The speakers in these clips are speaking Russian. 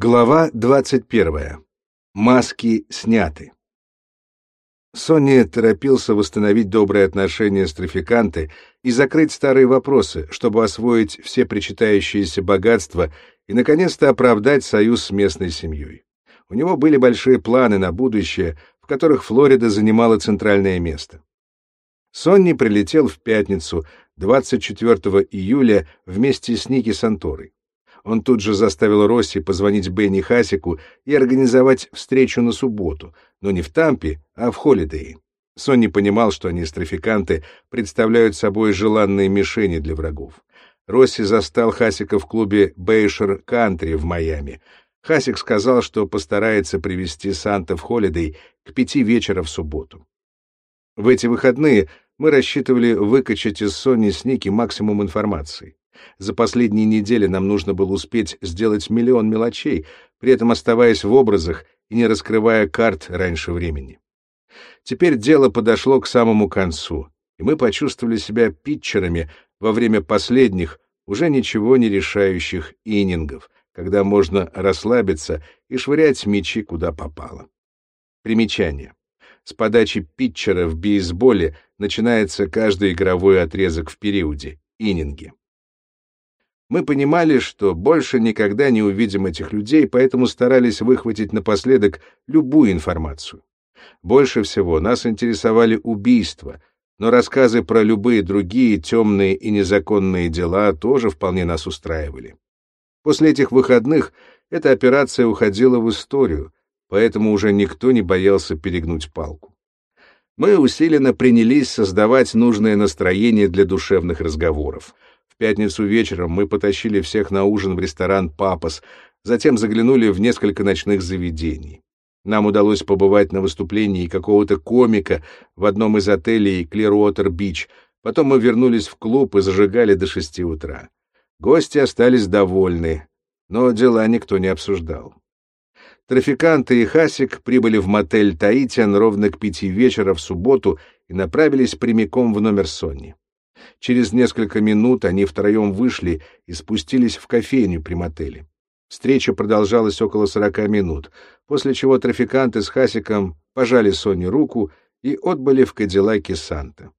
Глава 21. Маски сняты. Сонни торопился восстановить добрые отношения с трафиканты и закрыть старые вопросы, чтобы освоить все причитающиеся богатства и, наконец-то, оправдать союз с местной семьей. У него были большие планы на будущее, в которых Флорида занимала центральное место. Сонни прилетел в пятницу, 24 июля, вместе с Ники Санторой. Он тут же заставил Росси позвонить Бенни Хасику и организовать встречу на субботу, но не в Тампе, а в Холидее. Сонни понимал, что они, страфиканты, представляют собой желанные мишени для врагов. Росси застал Хасика в клубе Бейшер Кантри в Майами. Хасик сказал, что постарается привести Санта в Холидей к пяти вечера в субботу. В эти выходные мы рассчитывали выкачать из Сони с Ники максимум информации. За последние недели нам нужно было успеть сделать миллион мелочей, при этом оставаясь в образах и не раскрывая карт раньше времени. Теперь дело подошло к самому концу, и мы почувствовали себя питчерами во время последних, уже ничего не решающих инингов, когда можно расслабиться и швырять мячи куда попало. Примечание. С подачи питчера в бейсболе начинается каждый игровой отрезок в периоде, ининги. Мы понимали, что больше никогда не увидим этих людей, поэтому старались выхватить напоследок любую информацию. Больше всего нас интересовали убийства, но рассказы про любые другие темные и незаконные дела тоже вполне нас устраивали. После этих выходных эта операция уходила в историю, поэтому уже никто не боялся перегнуть палку. Мы усиленно принялись создавать нужное настроение для душевных разговоров — пятницу вечером мы потащили всех на ужин в ресторан «Папас», затем заглянули в несколько ночных заведений. Нам удалось побывать на выступлении какого-то комика в одном из отелей Клируотер-Бич. Потом мы вернулись в клуб и зажигали до шести утра. Гости остались довольны, но дела никто не обсуждал. Трафиканты и Хасик прибыли в мотель «Таитиан» ровно к пяти вечера в субботу и направились прямиком в номер Сонни. Через несколько минут они втроем вышли и спустились в кофейню при мотеле. Встреча продолжалась около сорока минут, после чего трафиканты с Хасиком пожали Соне руку и отбыли в Кадиллаке Санта.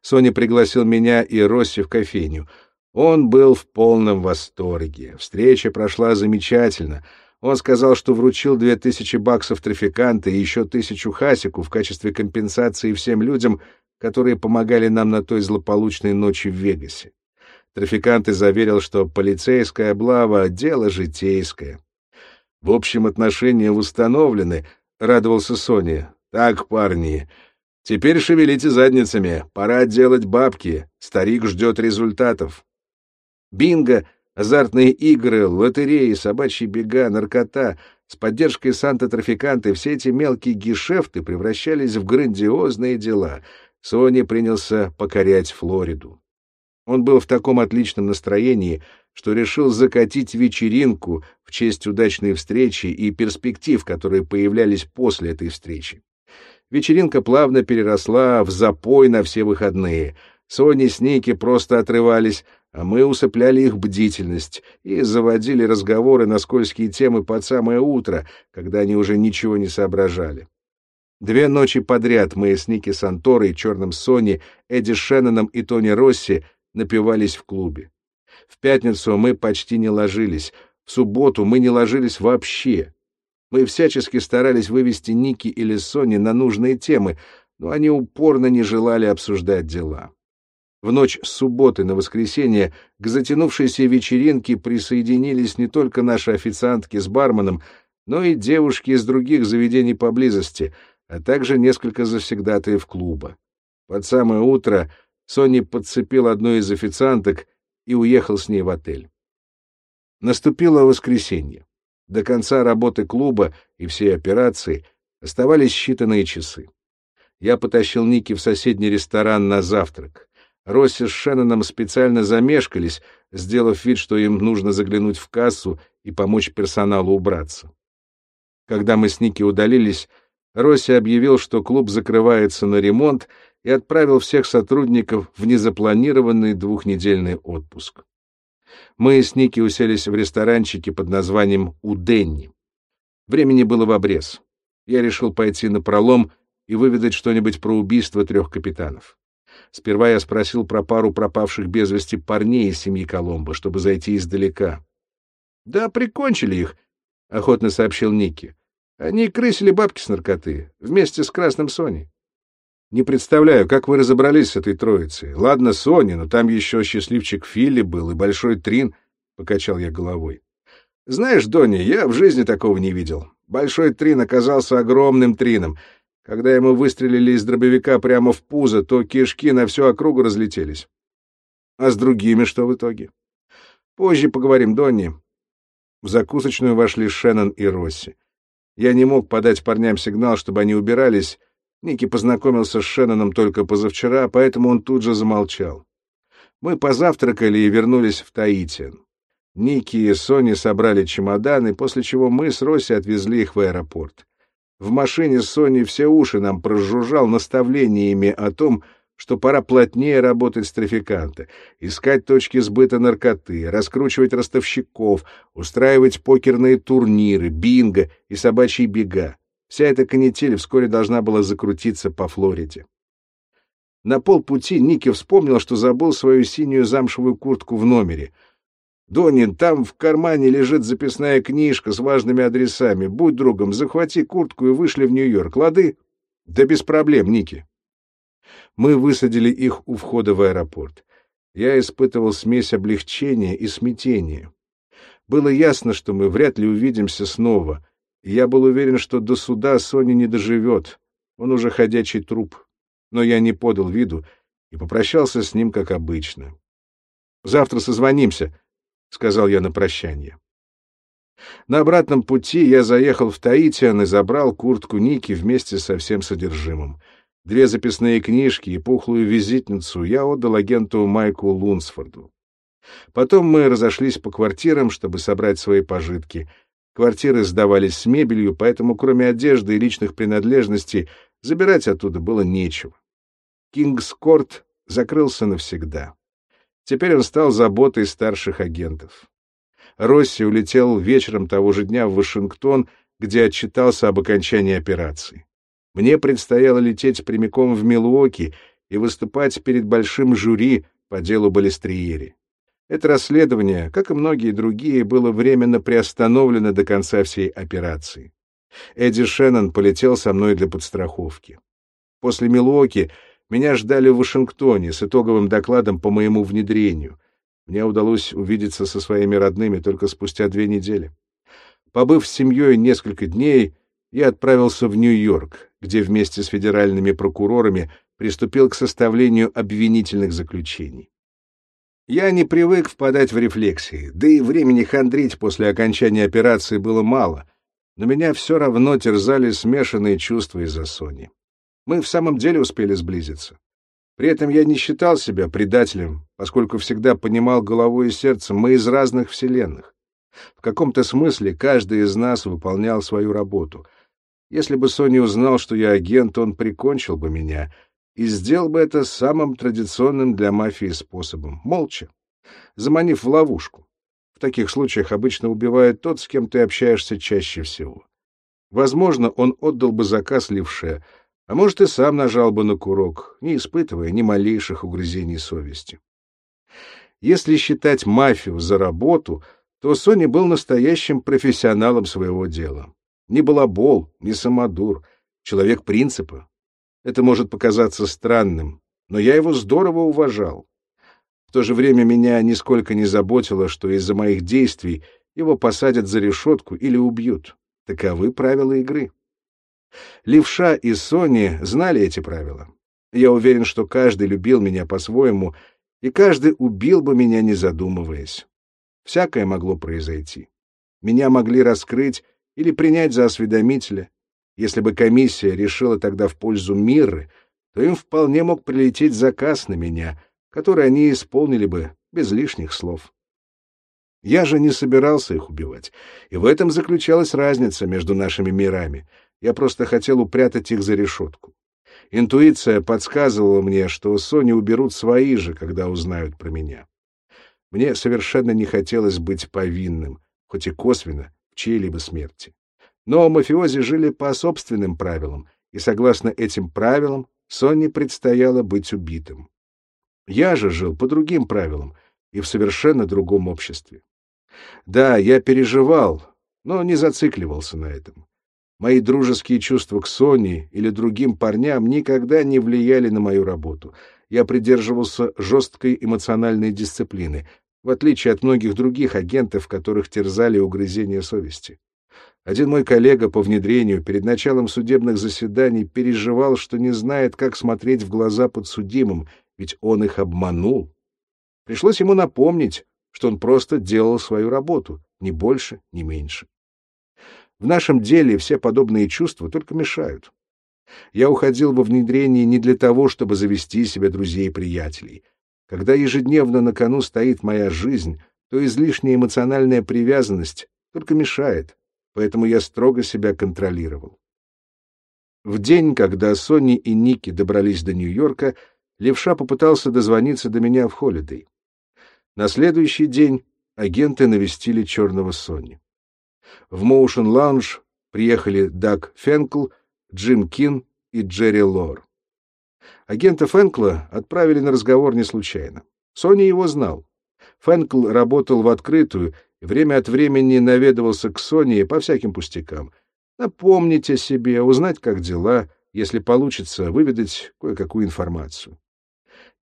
Соня пригласил меня и Росси в кофейню. Он был в полном восторге. Встреча прошла замечательно. Он сказал, что вручил две тысячи баксов трафиканта и еще тысячу Хасику в качестве компенсации всем людям, которые помогали нам на той злополучной ночи в Вегасе. Трафикант и заверил, что полицейская облава — дело житейское. В общем, отношения установлены, — радовался Соня. Так, парни, теперь шевелите задницами, пора делать бабки, старик ждет результатов. Бинго, азартные игры, лотереи, собачьи бега, наркота — с поддержкой Санта-трафиканты все эти мелкие гешефты превращались в грандиозные дела — Сони принялся покорять Флориду. Он был в таком отличном настроении, что решил закатить вечеринку в честь удачной встречи и перспектив, которые появлялись после этой встречи. Вечеринка плавно переросла в запой на все выходные. Сони с Ники просто отрывались, а мы усыпляли их бдительность и заводили разговоры на скользкие темы под самое утро, когда они уже ничего не соображали. Две ночи подряд мы с Ники Санторой, Черным Сони, Эдди Шенноном и Тони Росси напивались в клубе. В пятницу мы почти не ложились, в субботу мы не ложились вообще. Мы всячески старались вывести Ники или Сони на нужные темы, но они упорно не желали обсуждать дела. В ночь с субботы на воскресенье к затянувшейся вечеринке присоединились не только наши официантки с барменом, но и девушки из других заведений поблизости — а также несколько завсегдатаев клуба. Под самое утро Сонни подцепил одну из официанток и уехал с ней в отель. Наступило воскресенье. До конца работы клуба и всей операции оставались считанные часы. Я потащил Ники в соседний ресторан на завтрак. Росси с Шенноном специально замешкались, сделав вид, что им нужно заглянуть в кассу и помочь персоналу убраться. Когда мы с Ники удалились, Росси объявил, что клуб закрывается на ремонт и отправил всех сотрудников в незапланированный двухнедельный отпуск. Мы с Ники уселись в ресторанчике под названием «Уденни». Времени было в обрез. Я решил пойти на пролом и выведать что-нибудь про убийство трех капитанов. Сперва я спросил про пару пропавших без вести парней из семьи Коломбо, чтобы зайти издалека. — Да, прикончили их, — охотно сообщил Ники. — Они крысили бабки с наркоты, вместе с Красным Соней. Не представляю, как вы разобрались с этой троицей. Ладно, Соня, но там еще счастливчик Филли был и Большой Трин, — покачал я головой. Знаешь, Донни, я в жизни такого не видел. Большой Трин оказался огромным Трином. Когда ему выстрелили из дробовика прямо в пузо, то кишки на всю округу разлетелись. А с другими что в итоге? Позже поговорим, Донни. В закусочную вошли Шеннон и Росси. Я не мог подать парням сигнал, чтобы они убирались, Ники познакомился с Шенноном только позавчера, поэтому он тут же замолчал. Мы позавтракали и вернулись в Таитиан. Ники и Сони собрали чемоданы, после чего мы с Росси отвезли их в аэропорт. В машине Сони все уши нам прожужжал наставлениями о том, что пора плотнее работать с трафиканта, искать точки сбыта наркоты, раскручивать ростовщиков, устраивать покерные турниры, бинго и собачьи бега. Вся эта канитель вскоре должна была закрутиться по Флориде. На полпути Ники вспомнил, что забыл свою синюю замшевую куртку в номере. «Донин, там в кармане лежит записная книжка с важными адресами. Будь другом, захвати куртку и вышли в Нью-Йорк. Лады?» «Да без проблем, Ники». Мы высадили их у входа в аэропорт. Я испытывал смесь облегчения и смятения. Было ясно, что мы вряд ли увидимся снова, я был уверен, что до суда Соня не доживет. Он уже ходячий труп. Но я не подал виду и попрощался с ним, как обычно. «Завтра созвонимся», — сказал я на прощание. На обратном пути я заехал в Таитиан и забрал куртку Ники вместе со всем содержимым. Две записные книжки и пухлую визитницу я отдал агенту Майку Лунсфорду. Потом мы разошлись по квартирам, чтобы собрать свои пожитки — Квартиры сдавались с мебелью, поэтому кроме одежды и личных принадлежностей забирать оттуда было нечего. Кингскорт закрылся навсегда. Теперь он стал заботой старших агентов. Росси улетел вечером того же дня в Вашингтон, где отчитался об окончании операции. Мне предстояло лететь прямиком в Милуоки и выступать перед большим жюри по делу Балестриери. Это расследование, как и многие другие, было временно приостановлено до конца всей операции. Эдди Шеннон полетел со мной для подстраховки. После Милуоки меня ждали в Вашингтоне с итоговым докладом по моему внедрению. Мне удалось увидеться со своими родными только спустя две недели. Побыв с семьей несколько дней, я отправился в Нью-Йорк, где вместе с федеральными прокурорами приступил к составлению обвинительных заключений. Я не привык впадать в рефлексии, да и времени хандрить после окончания операции было мало, но меня все равно терзали смешанные чувства из-за Сони. Мы в самом деле успели сблизиться. При этом я не считал себя предателем, поскольку всегда понимал головой и сердцем, мы из разных вселенных. В каком-то смысле каждый из нас выполнял свою работу. Если бы Сони узнал, что я агент, он прикончил бы меня — и сделал бы это самым традиционным для мафии способом — молча, заманив в ловушку. В таких случаях обычно убивает тот, с кем ты общаешься чаще всего. Возможно, он отдал бы заказ левше, а может, и сам нажал бы на курок, не испытывая ни малейших угрызений совести. Если считать мафию за работу, то Сони был настоящим профессионалом своего дела. Не балабол, не самодур, человек принципа, это может показаться странным, но я его здорово уважал. В то же время меня нисколько не заботило, что из-за моих действий его посадят за решетку или убьют. Таковы правила игры. Левша и Сони знали эти правила. Я уверен, что каждый любил меня по-своему, и каждый убил бы меня, не задумываясь. Всякое могло произойти. Меня могли раскрыть или принять за осведомителя, если бы комиссия решила тогда в пользу Мирры, то им вполне мог прилететь заказ на меня, который они исполнили бы без лишних слов. Я же не собирался их убивать, и в этом заключалась разница между нашими мирами. Я просто хотел упрятать их за решетку. Интуиция подсказывала мне, что Сони уберут свои же, когда узнают про меня. Мне совершенно не хотелось быть повинным, хоть и косвенно, чьей-либо смерти. Но мафиози жили по собственным правилам, и согласно этим правилам Сонни предстояло быть убитым. Я же жил по другим правилам и в совершенно другом обществе. Да, я переживал, но не зацикливался на этом. Мои дружеские чувства к Соне или другим парням никогда не влияли на мою работу. Я придерживался жесткой эмоциональной дисциплины, в отличие от многих других агентов, которых терзали угрызения совести. Один мой коллега по внедрению перед началом судебных заседаний переживал, что не знает, как смотреть в глаза подсудимым, ведь он их обманул. Пришлось ему напомнить, что он просто делал свою работу, ни больше, ни меньше. В нашем деле все подобные чувства только мешают. Я уходил во внедрение не для того, чтобы завести себе друзей и приятелей. Когда ежедневно на кону стоит моя жизнь, то излишняя эмоциональная привязанность только мешает, поэтому я строго себя контролировал. В день, когда Сони и Ники добрались до Нью-Йорка, Левша попытался дозвониться до меня в Холидей. На следующий день агенты навестили черного Сони. В Motion Lounge приехали Даг Фенкл, Джим Кин и Джерри Лор. Агента Фенкла отправили на разговор не случайно. Сони его знал. Фенкл работал в открытую и время от времени наведывался к Соне по всяким пустякам. Напомнить о себе, узнать, как дела, если получится, выведать кое-какую информацию.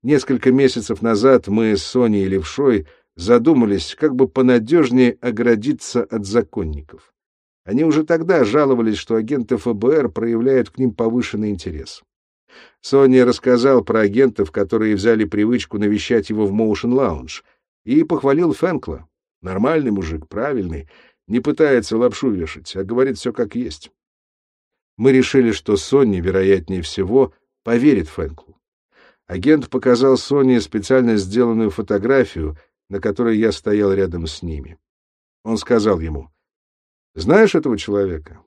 Несколько месяцев назад мы с Соней и Левшой задумались, как бы понадежнее оградиться от законников. Они уже тогда жаловались, что агенты ФБР проявляют к ним повышенный интерес. Соня рассказал про агентов, которые взяли привычку навещать его в Motion Lounge, и похвалил Фэнкла. Нормальный мужик, правильный, не пытается лапшу вешать, а говорит все как есть. Мы решили, что Сонни, вероятнее всего, поверит Фэнклу. Агент показал Соне специально сделанную фотографию, на которой я стоял рядом с ними. Он сказал ему, «Знаешь этого человека?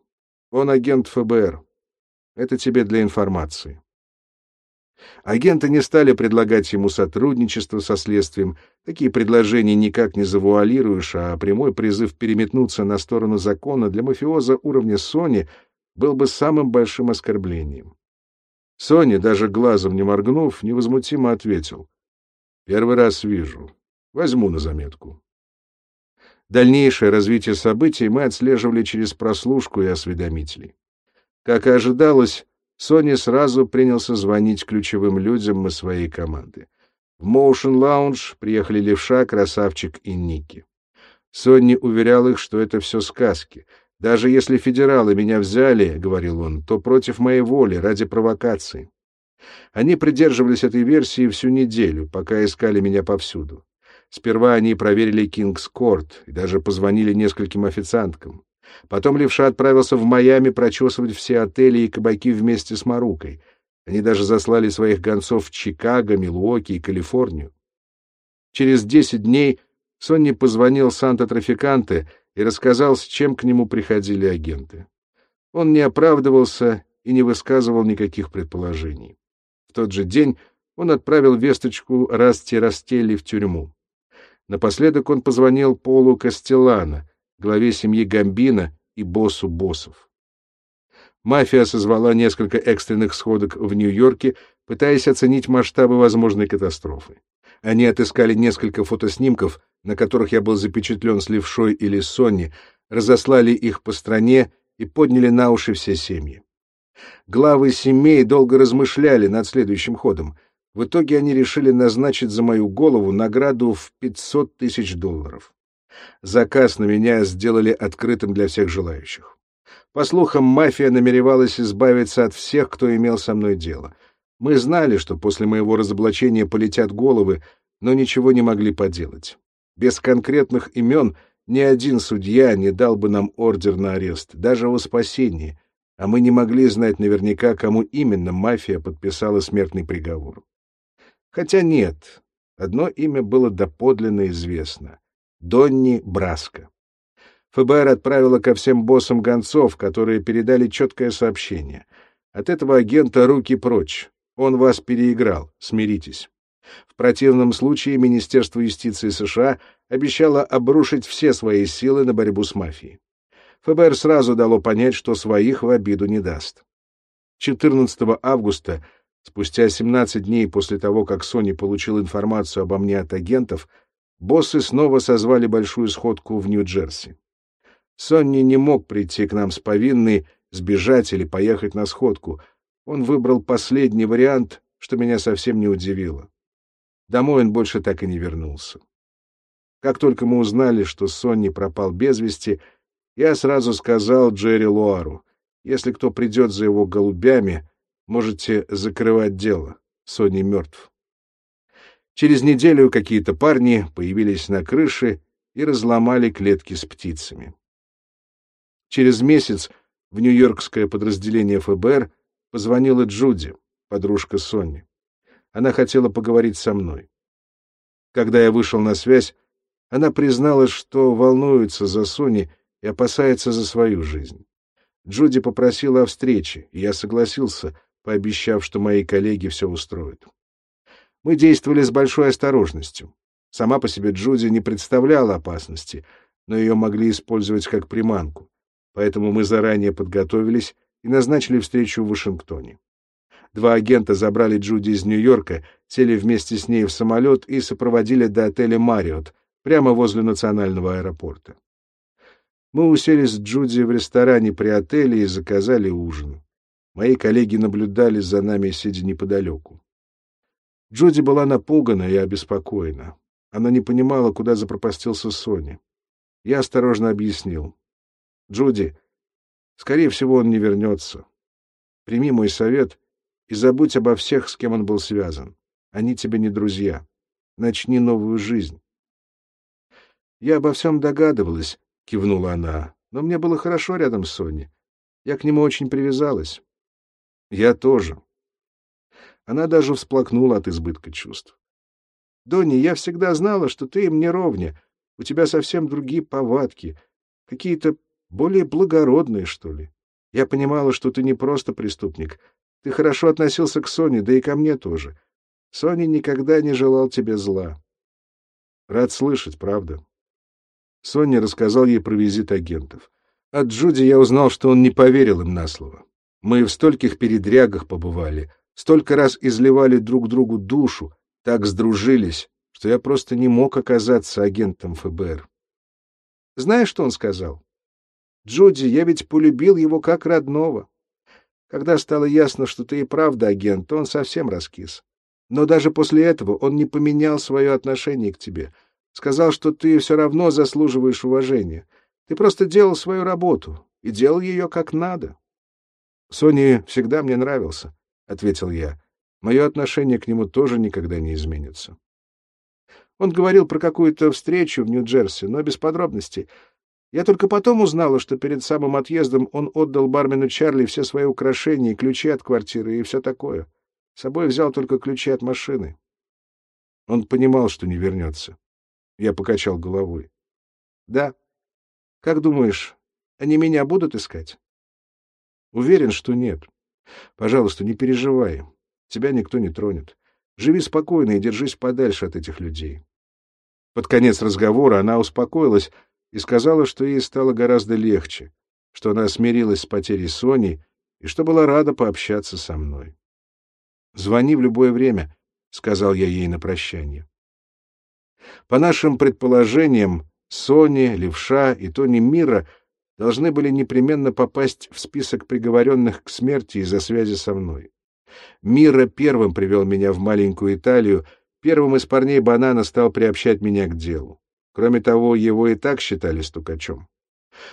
Он агент ФБР. Это тебе для информации». Агенты не стали предлагать ему сотрудничество со следствием. Такие предложения никак не завуалируешь, а прямой призыв переметнуться на сторону закона для мафиоза уровня Сони был бы самым большим оскорблением. Сони, даже глазом не моргнув, невозмутимо ответил. «Первый раз вижу. Возьму на заметку. Дальнейшее развитие событий мы отслеживали через прослушку и осведомителей. Как и ожидалось, Сони сразу принялся звонить ключевым людям из своей команды. В Motion Lounge приехали Левша, Красавчик и Ники. Сонни уверял их, что это все сказки. «Даже если федералы меня взяли, — говорил он, — то против моей воли, ради провокации». Они придерживались этой версии всю неделю, пока искали меня повсюду. Сперва они проверили Кингс-Корт и даже позвонили нескольким официанткам. Потом левша отправился в Майами прочесывать все отели и кабаки вместе с Марукой. Они даже заслали своих гонцов в Чикаго, Милуоки и Калифорнию. Через десять дней Сонни позвонил Санта-Трафиканте и рассказал, с чем к нему приходили агенты. Он не оправдывался и не высказывал никаких предположений. В тот же день он отправил весточку Расти Растелли в тюрьму. Напоследок он позвонил Полу Кастеллано, главе семьи Гамбина и боссу боссов. Мафия созвала несколько экстренных сходок в Нью-Йорке, пытаясь оценить масштабы возможной катастрофы. Они отыскали несколько фотоснимков, на которых я был запечатлен с левшой или Сонни, разослали их по стране и подняли на уши все семьи. Главы семей долго размышляли над следующим ходом — в итоге они решили назначить за мою голову награду в 500 тысяч долларов. Заказ на меня сделали открытым для всех желающих. По слухам, мафия намеревалась избавиться от всех, кто имел со мной дело. Мы знали, что после моего разоблачения полетят головы, но ничего не могли поделать. Без конкретных имен ни один судья не дал бы нам ордер на арест, даже о спасении, а мы не могли знать наверняка, кому именно мафия подписала смертный приговор. Хотя нет, одно имя было доподлинно известно — Донни Браско. ФБР отправило ко всем боссам гонцов, которые передали четкое сообщение. От этого агента руки прочь. Он вас переиграл, смиритесь. В противном случае Министерство юстиции США обещало обрушить все свои силы на борьбу с мафией. ФБР сразу дало понять, что своих в обиду не даст. 14 августа, спустя 17 дней после того, как Сони получил информацию обо мне от агентов, боссы снова созвали большую сходку в Нью-Джерси. Сонни не мог прийти к нам с повинной, сбежать или поехать на сходку. Он выбрал последний вариант, что меня совсем не удивило. Домой он больше так и не вернулся. Как только мы узнали, что Сонни пропал без вести, я сразу сказал Джерри Луару, если кто придет за его голубями, можете закрывать дело. Сонни мертв. Через неделю какие-то парни появились на крыше и разломали клетки с птицами. Через месяц в нью-йоркское подразделение ФБР позвонила Джуди, подружка Сонни. Она хотела поговорить со мной. Когда я вышел на связь, она призналась, что волнуется за Сони и опасается за свою жизнь. Джуди попросила о встрече, и я согласился, пообещав, что мои коллеги все устроят. Мы действовали с большой осторожностью. Сама по себе Джуди не представляла опасности, но ее могли использовать как приманку. Поэтому мы заранее подготовились и назначили встречу в Вашингтоне. Два агента забрали Джуди из Нью-Йорка, сели вместе с ней в самолет и сопроводили до отеля «Мариот», прямо возле национального аэропорта. Мы уселись с Джуди в ресторане при отеле и заказали ужин. Мои коллеги наблюдали за нами, сидя неподалеку. Джуди была напугана и обеспокоена. Она не понимала, куда запропастился Соня. Я осторожно объяснил. «Джуди, скорее всего, он не вернется. Прими мой совет и забудь обо всех, с кем он был связан. Они тебе не друзья. Начни новую жизнь». Я обо всем догадывалась, — кивнула она. — Но мне было хорошо рядом с Соней. Я к нему очень привязалась. — Я тоже. Она даже всплакнула от избытка чувств. — Донни, я всегда знала, что ты им не ровня. У тебя совсем другие повадки. Какие-то более благородные, что ли. Я понимала, что ты не просто преступник. Ты хорошо относился к Соне, да и ко мне тоже. Соня никогда не желал тебе зла. Рад слышать, правда. Соня рассказал ей про визит агентов. От Джуди я узнал, что он не поверил им на слово. Мы в стольких передрягах побывали, столько раз изливали друг другу душу, так сдружились, что я просто не мог оказаться агентом ФБР. Знаешь, что он сказал? Джуди, я ведь полюбил его как родного. Когда стало ясно, что ты и правда агент, то он совсем раскис. Но даже после этого он не поменял свое отношение к тебе — Сказал, что ты все равно заслуживаешь уважения. Ты просто делал свою работу и делал ее как надо. — Сони всегда мне нравился, — ответил я. Мое отношение к нему тоже никогда не изменится. Он говорил про какую-то встречу в Нью-Джерси, но без подробностей. Я только потом узнала, что перед самым отъездом он отдал бармену Чарли все свои украшения, ключи от квартиры и все такое. С собой взял только ключи от машины. Он понимал, что не вернется. Я покачал головой. Да. Как думаешь, они меня будут искать? Уверен, что нет. Пожалуйста, не переживай. Тебя никто не тронет. Живи спокойно и держись подальше от этих людей. Под конец разговора она успокоилась и сказала, что ей стало гораздо легче, что она смирилась с потерей Сони и что была рада пообщаться со мной. «Звони в любое время», — сказал я ей на прощание. По нашим предположениям, Сони, Левша и Тони Мира должны были непременно попасть в список приговоренных к смерти из-за связи со мной. Мира первым привел меня в маленькую Италию, первым из парней банана стал приобщать меня к делу. Кроме того, его и так считали стукачом.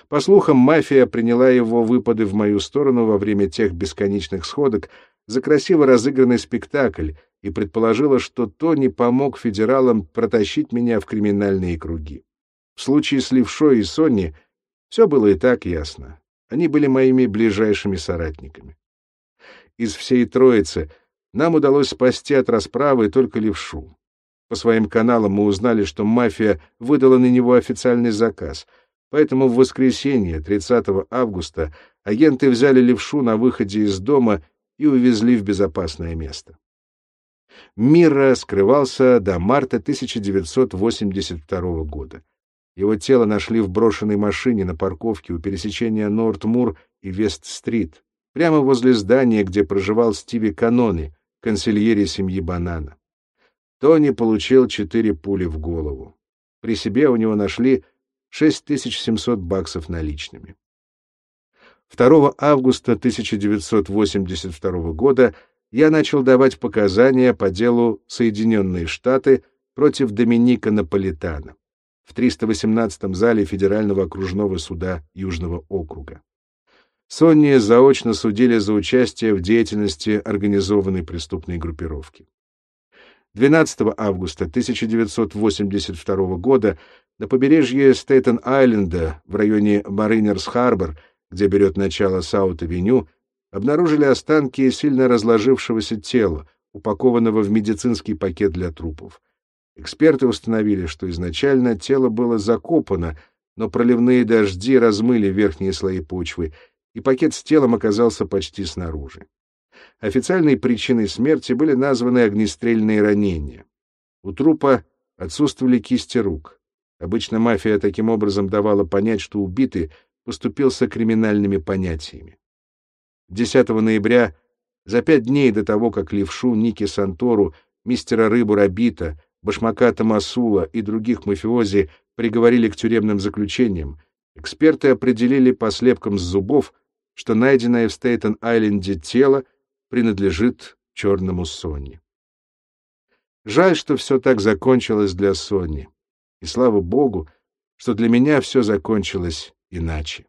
По слухам, мафия приняла его выпады в мою сторону во время тех бесконечных сходок за красиво разыгранный спектакль, и предположила, что Тони помог федералам протащить меня в криминальные круги. В случае с Левшой и Сонни все было и так ясно. Они были моими ближайшими соратниками. Из всей троицы нам удалось спасти от расправы только Левшу. По своим каналам мы узнали, что мафия выдала на него официальный заказ, поэтому в воскресенье, 30 августа, агенты взяли Левшу на выходе из дома и увезли в безопасное место. Мира скрывался до марта 1982 года. Его тело нашли в брошенной машине на парковке у пересечения Нортмур и Вест-стрит, прямо возле здания, где проживал Стиви Канони, консильери семьи Банана. Тони получил четыре пули в голову. При себе у него нашли 6700 баксов наличными. 2 августа 1982 года я начал давать показания по делу Соединенные Штаты против Доминика Наполитана в 318-м зале Федерального окружного суда Южного округа. Сонни заочно судили за участие в деятельности организованной преступной группировки. 12 августа 1982 года на побережье Стейтен-Айленда в районе Маринерс-Харбор, где берет начало Саут-авеню, обнаружили останки сильно разложившегося тела, упакованного в медицинский пакет для трупов. Эксперты установили, что изначально тело было закопано, но проливные дожди размыли верхние слои почвы, и пакет с телом оказался почти снаружи. Официальной причиной смерти были названы огнестрельные ранения. У трупа отсутствовали кисти рук. Обычно мафия таким образом давала понять, что убитый поступился криминальными понятиями. 10 ноября, за пять дней до того, как левшу Ники Сантору, мистера Рыбу Рабита, башмака Тамасула и других мафиози приговорили к тюремным заключениям, эксперты определили по слепкам с зубов, что найденное в Стейтен-Айленде тело принадлежит черному Сонни. Жаль, что все так закончилось для Сонни. И слава богу, что для меня все закончилось иначе.